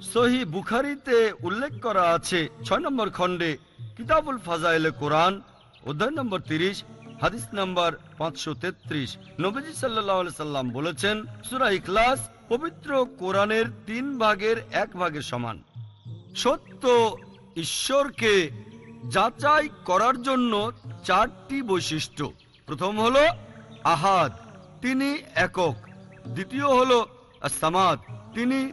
সহি বুখারিতে উল্লেখ করা আছে ছয় নম্বর খণ্ডে কিতাবুল ফাজাইলে কোরআন, অধ্যায় নম্বর তিরিশ, হাদিস নম্বর পাঁচশো তেত্রিশ। নবীজি সাল্লাহ সাল্লাম বলেছেন, সুরা ইখলাস পবিত্র কোরআনের তিন ভাগের এক ভাগের সমান। সত্য ঈশ্বরকে যাচাই করার জন্য চারটি বৈশিষ্ট্য। প্রথম হলো আহাদ, তিনি একক। দ্বিতীয় হলো আসামাদ তিনি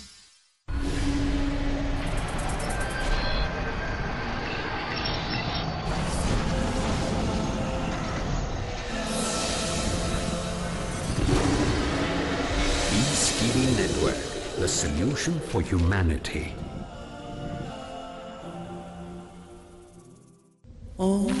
the solution for humanity. Oh.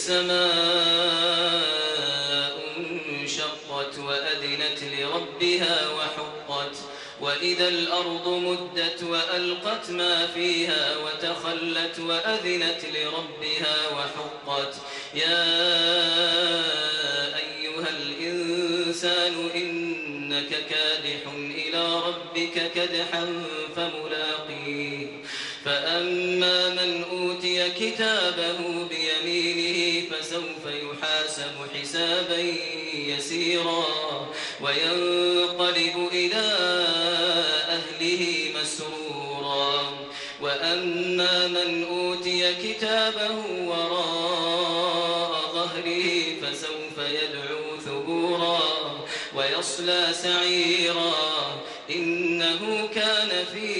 السماء انشقت وأذنت لربها وحقت وإذا الأرض مدت وألقت ما فيها وتخلت وأذنت لربها وحقت. يا أيها الإنسان إنك كادح إلى ربك كدحا فملاقيه. فأما من أوتي كتابه بيمينه يحاسب حسابا يسيرا وينقلب إلى أهله مسرورا وأما من أوتي كتابه وراء ظهره فسوف يدعو ثبورا ويصلى سعيرا إنه كان في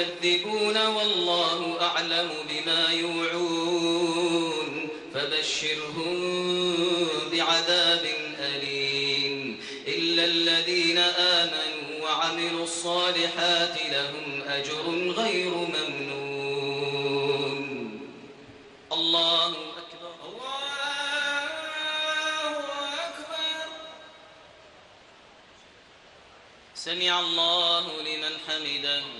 يكذبون والله أعلم بما يوعون فبشرهم بعذاب أليم إلا الذين آمنوا وعملوا الصالحات لهم أجر غير ممنون. الله أكبر. الله أكبر. سمع الله لمن حمده.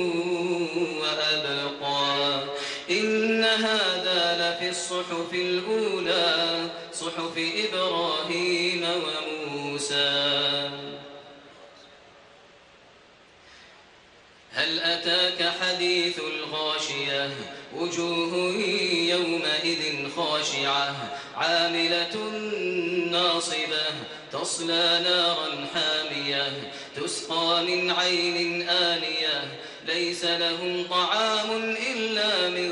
الصحف الأولى صحف إبراهيم وموسى. هل أتاك حديث الغاشية؟ وجوه يومئذ خاشعة. عاملة ناصبة تصلى نارا حامية. تسقى من عين آنية ليس لهم طعام إلا من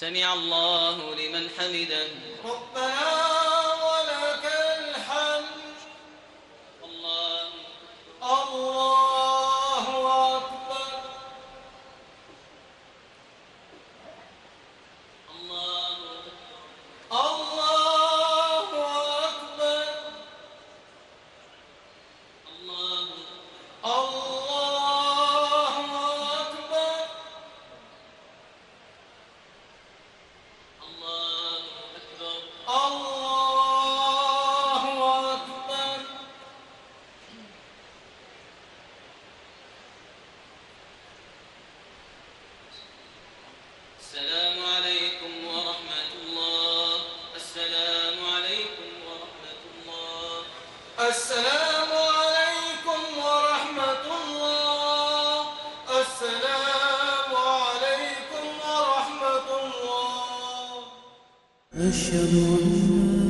سمع الله لمن حمده ربنا ولك الحمد الله الله أكبر الله الله أكبر الله الله أكبر الله أكبر الله أكبر السلام عليكم ورحمة الله السلام عليكم ورحمة الله السلام عليكم ورحمة الله. أشهد أن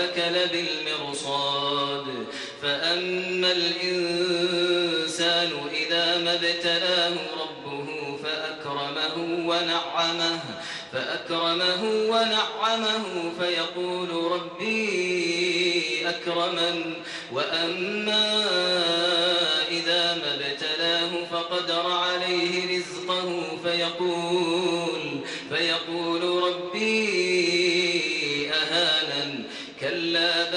ربك لبالمرصاد. فأما الإنسان إذا ما ابتلاه ربه فأكرمه ونعمه فأكرمه ونعمه فيقول ربي أكرمن. وأما إذا ما ابتلاه فقدر عليه رزقه فيقول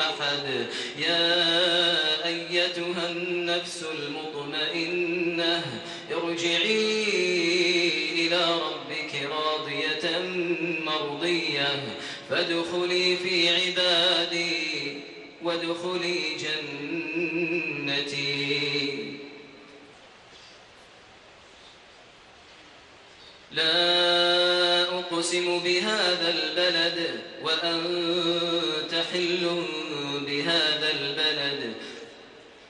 أحد. يا أيتها النفس المطمئنة ارجعي إلى ربك راضية مرضية. فادخلي في عبادي وادخلي جنتي. لا أقسم بهذا البلد وأنت حل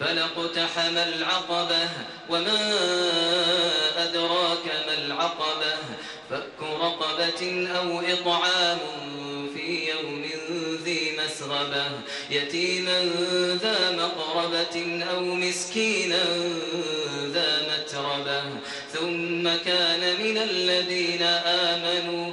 فلاقتحم العقبة وما أدراك ما العقبة فك رقبة أو إطعام في يوم ذي مسغبة يتيما ذا مقربة أو مسكينا ذا متربة ثم كان من الذين آمنوا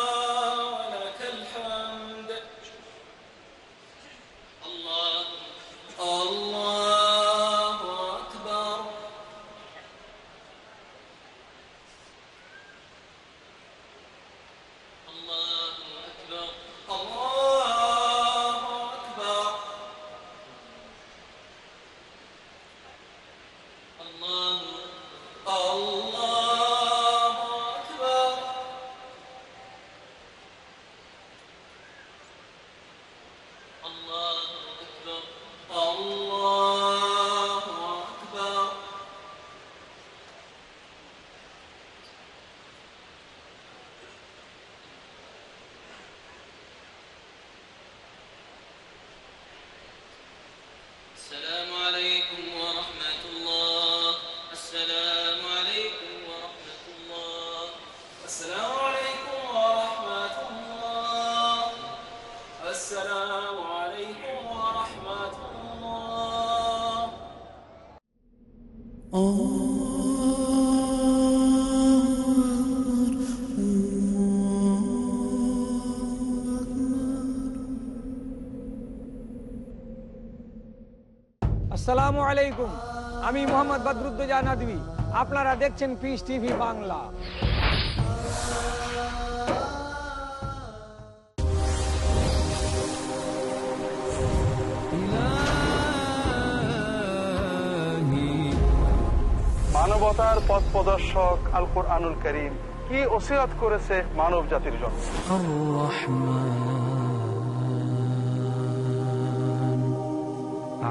আসসালামু আলাইকুম। আমি মোহাম্মদ বদরুদ্দোজা নদী আপনারা দেখছেন পিস টিভি বাংলা। মানবতার পথ প্রদর্শক আল কোরআনুল করিম কি ওসিয়াত করেছে মানব জাতির জন্য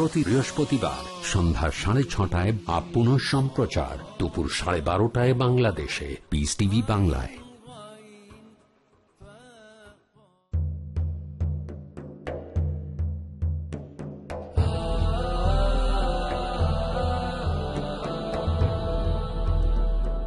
প্রতি বৃহস্পতিবার সন্ধ্যা সাড়ে ছটায় আপ সম্প্রচার দুপুর সাড়ে বারোটায় বাংলাদেশে পিস টিভি বাংলায়।